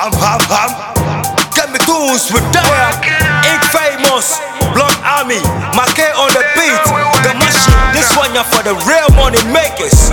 Hop, hop, hop. Get me goose with that. Ink famous. Block army. My K on the beat. The machine. This one you for the real money makers.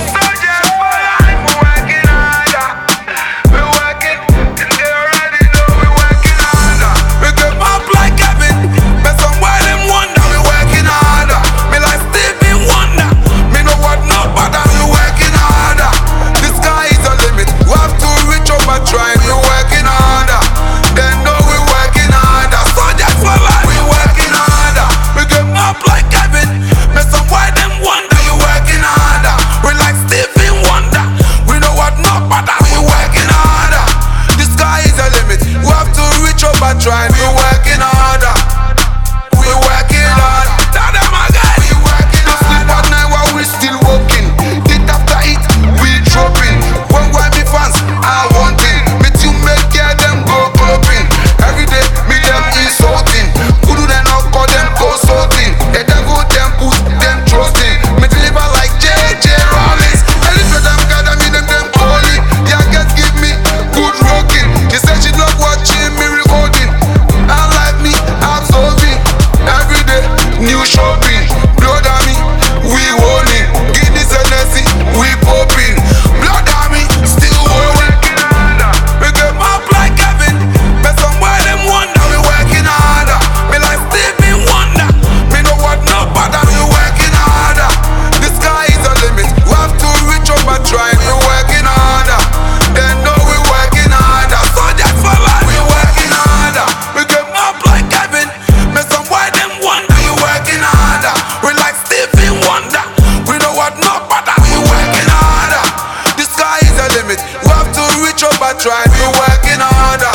try we working harder.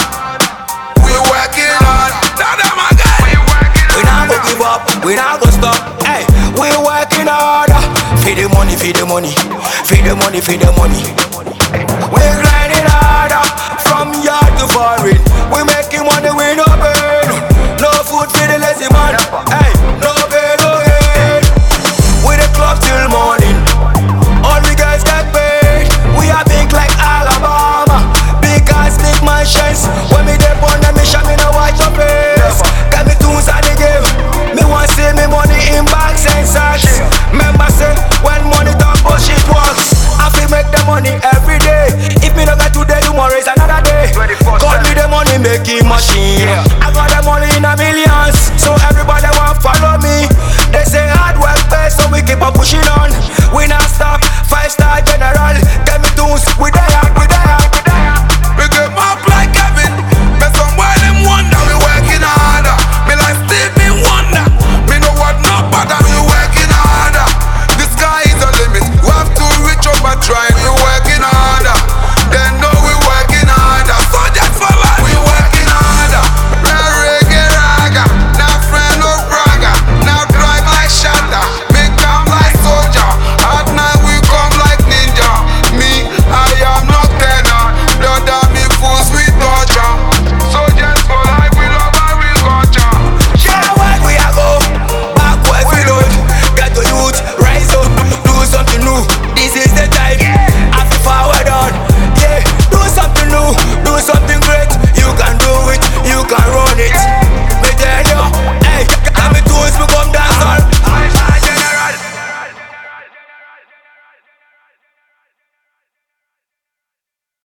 We working harder. Now them again. We working harder. We not go give up. We not gonna stop. Hey, we working harder. Feed the money, feed the money, feed the money, feed the money. We